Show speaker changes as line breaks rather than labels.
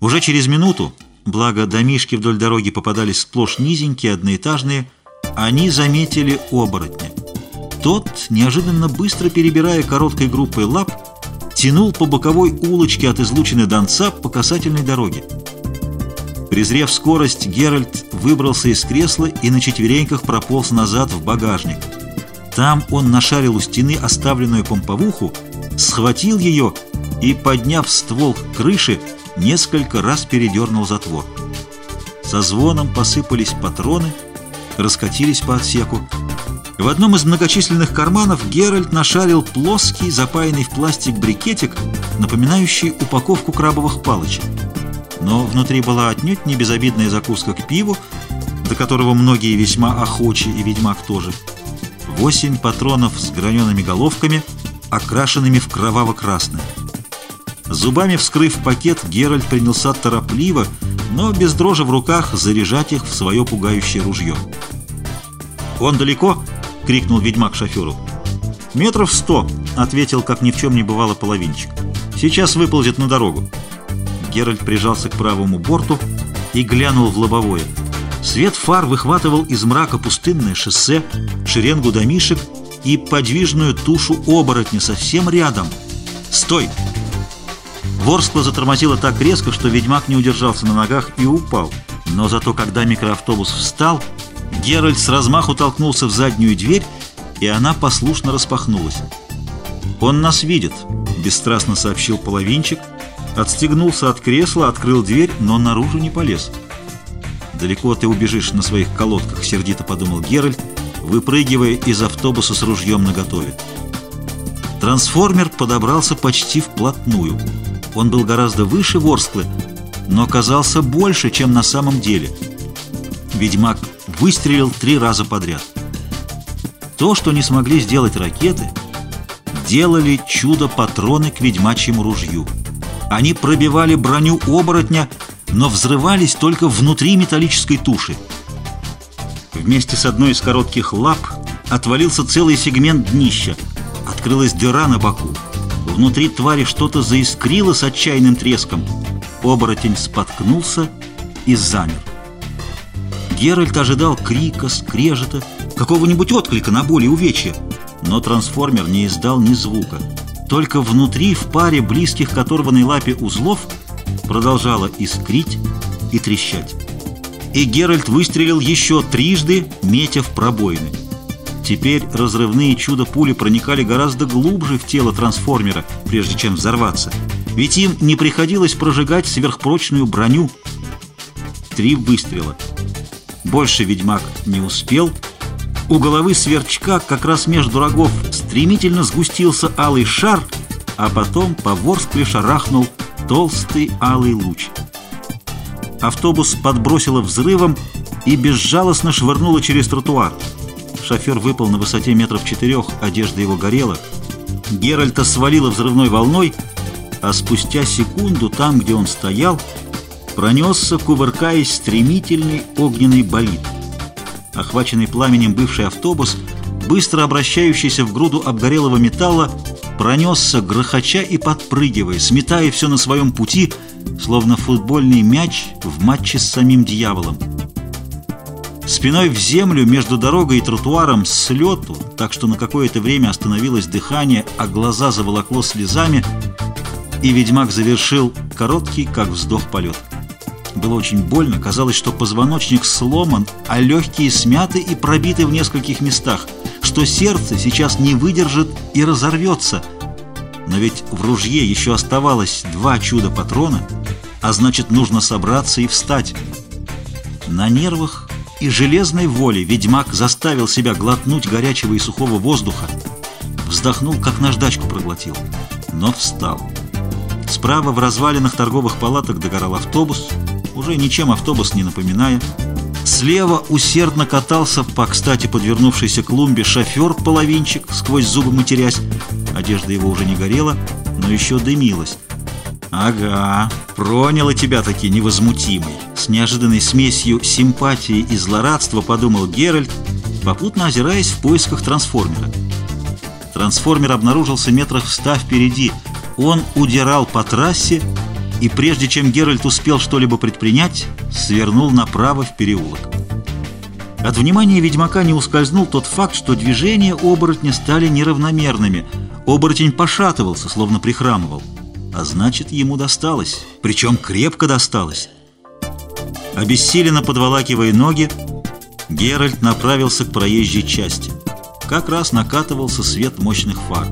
Уже через минуту, благо домишки вдоль дороги попадались сплошь низенькие, одноэтажные, они заметили оборотня. Тот, неожиданно быстро перебирая короткой группой лап, тянул по боковой улочке от излучины Донца по касательной дороге. Презрев скорость, Геральт выбрался из кресла и на четвереньках прополз назад в багажник. Там он нашарил у стены оставленную помповуху, схватил ее и, подняв ствол к крыше, несколько раз передернул затвор. Со звоном посыпались патроны, раскатились по отсеку. В одном из многочисленных карманов Геральт нашарил плоский, запаянный в пластик брикетик, напоминающий упаковку крабовых палочек. Но внутри была отнюдь не безобидная закуска к пиву, до которого многие весьма охочи и ведьмак тоже. Восемь патронов с гранеными головками, окрашенными в кроваво-красное. Зубами вскрыв пакет, Геральт принялся торопливо, но без дрожи в руках заряжать их в свое пугающее ружье. «Он далеко?» — крикнул ведьмак шоферу. «Метров сто», — ответил, как ни в чем не бывало половинчик. «Сейчас выползет на дорогу». Геральт прижался к правому борту и глянул в лобовое. Свет фар выхватывал из мрака пустынное шоссе, шеренгу домишек и подвижную тушу оборотня совсем рядом. «Стой!» Ворскла затормозила так резко, что ведьмак не удержался на ногах и упал. Но зато, когда микроавтобус встал, Геральт с размаху толкнулся в заднюю дверь, и она послушно распахнулась. «Он нас видит», — бесстрастно сообщил половинчик, отстегнулся от кресла, открыл дверь, но наружу не полез. «Далеко ты убежишь на своих колодках», — сердито подумал Геральт, выпрыгивая из автобуса с ружьем наготове. Трансформер подобрался почти вплотную. Он был гораздо выше Ворсклы, но казался больше, чем на самом деле. Ведьмак выстрелил три раза подряд. То, что не смогли сделать ракеты, делали чудо-патроны к ведьмачьему ружью. Они пробивали броню оборотня, но взрывались только внутри металлической туши. Вместе с одной из коротких лап отвалился целый сегмент днища. Открылась дыра на боку. Внутри твари что-то заискрило с отчаянным треском. Оборотень споткнулся и замер. Геральт ожидал крика, скрежета, какого-нибудь отклика на боль и увечья, но трансформер не издал ни звука. Только внутри, в паре близких к оторванной лапе узлов, продолжала искрить и трещать. И Геральт выстрелил еще трижды, метя в пробоины. Теперь разрывные чудо-пули проникали гораздо глубже в тело трансформера, прежде чем взорваться. Ведь им не приходилось прожигать сверхпрочную броню. Три выстрела. Больше ведьмак не успел. У головы сверчка, как раз между рогов, стремительно сгустился алый шар, а потом по ворскле шарахнул толстый алый луч. Автобус подбросило взрывом и безжалостно швырнуло через тротуар. Шофер выпал на высоте метров четырех, одежда его горела. Геральта свалило взрывной волной, а спустя секунду там, где он стоял, пронесся, кувыркаясь, стремительный огненный болид. Охваченный пламенем бывший автобус, быстро обращающийся в груду обгорелого металла, пронесся, грохоча и подпрыгивая, сметая все на своем пути, словно футбольный мяч в матче с самим дьяволом. Спиной в землю между дорогой и тротуаром с лету, так что на какое-то время остановилось дыхание, а глаза заволокло слезами, и ведьмак завершил короткий, как вздох, полет. Было очень больно, казалось, что позвоночник сломан, а легкие смяты и пробиты в нескольких местах, что сердце сейчас не выдержит и разорвется. Но ведь в ружье еще оставалось два чуда-патрона, а значит, нужно собраться и встать. На нервах и железной воле ведьмак заставил себя глотнуть горячего и сухого воздуха, вздохнул, как наждачку проглотил, но встал. Справа в развалинах торговых палаток догорал автобус, уже ничем автобус не напоминая. Слева усердно катался по, кстати, подвернувшейся клумбе шофер-половинчик, сквозь зубы матерясь. Одежда его уже не горела, но еще дымилась. «Ага, проняла тебя таки невозмутимый!» С неожиданной смесью симпатии и злорадства подумал Геральт, попутно озираясь в поисках трансформера. Трансформер обнаружился метрах в ста впереди. Он удирал по трассе, и прежде чем Геральт успел что-либо предпринять, свернул направо в переулок. От внимания ведьмака не ускользнул тот факт, что движения оборотня стали неравномерными. Оборотень пошатывался, словно прихрамывал. А значит, ему досталось, причем крепко досталось. Обессиленно подволакивая ноги, Геральт направился к проезжей части. Как раз накатывался свет мощных фар.